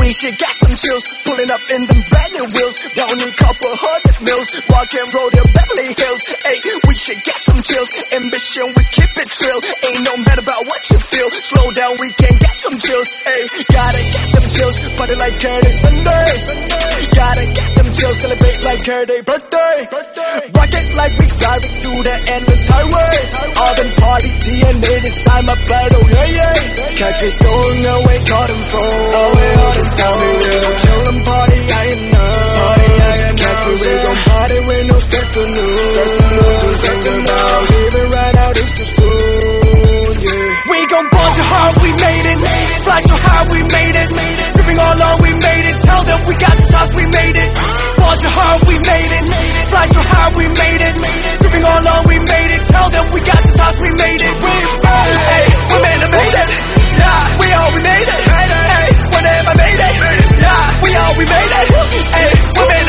We should get some chills, pulling up in them brand new wheels. Don't need couple hundred mils, rock and roll Beverly Hills. Hey, we should get some chills. Ambition, we keep it trill. Ain't no matter about what you feel. Slow down, we can get some chills. Hey, gotta get them chills, party like Curtis Sunday. Gotta get them chills, celebrate like Curtis birthday. Rock it like we driving through the endless highway. All them party DNA, time a battle. Catch me throwing away cotton Oh, Away all this time we real Chillin' party, I am. know Party, I ain't know Catch me, we gon' party with no stress to lose Stress to lose, do something now Leaving right out, it's too soon, yeah. We gon' buzz your hard, we made it. Fly so high, we made it. Dripping all on, we made it. Tell them we got the shots, we made it. Hey, women.